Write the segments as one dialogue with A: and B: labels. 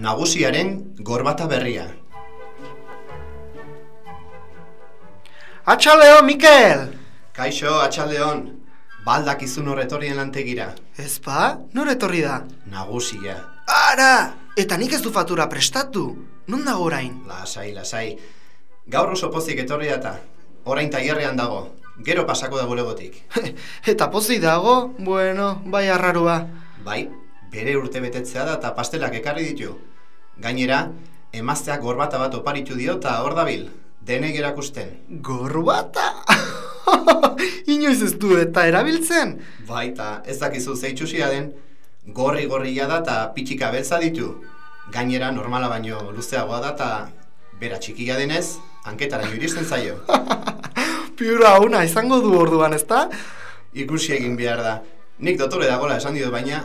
A: nagusiaren gorbata berria.
B: Atxaleo, Mikel!
A: Kaixo, atxaldeon, baldak izun horretorrien lantegira.
B: Ez ba? Nor etorri da?
A: Nagusia.
B: Ara! Eta nik ez du fatura prestatu. Non dago orain?
A: Lasai, lasai. Gaur oso pozik etorri data. Orain tailerrean dago. Gero pasako da bulegotik.
B: Eta pozik dago? Bueno, bai arrarua.
A: Bai, bere urte betetzea da eta pastelak ekarri ditu. Gainera, emazteak gorbata bat oparitu dio eta hor dabil. Denek erakusten.
B: Gorbata? Inoiz ez du eta erabiltzen?
A: Bai, eta ez dakizu zeitsusia den, gorri-gorria da eta pitxika beltza ditu. Gainera, normala baino luzeagoa da eta bera txikia denez, hanketara iristen zaio.
B: Piura una izango du orduan, ezta?
A: Ikusi egin behar da. Nik dotore dagola esan dio baina,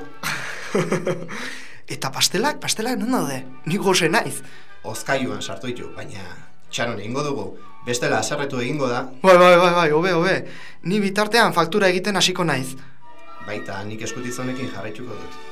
B: Eta pastelak, pastelak non daude? Ni gose naiz.
A: ozkailuan sartu ditu, baina txaron egingo dugu. Bestela aserretu egingo da,
B: Bai, bai, bai, bai, hobe, hobe. Ni bitartean faktura egiten hasiko naiz.
A: baita nik eskutizonekin jarraituko dut.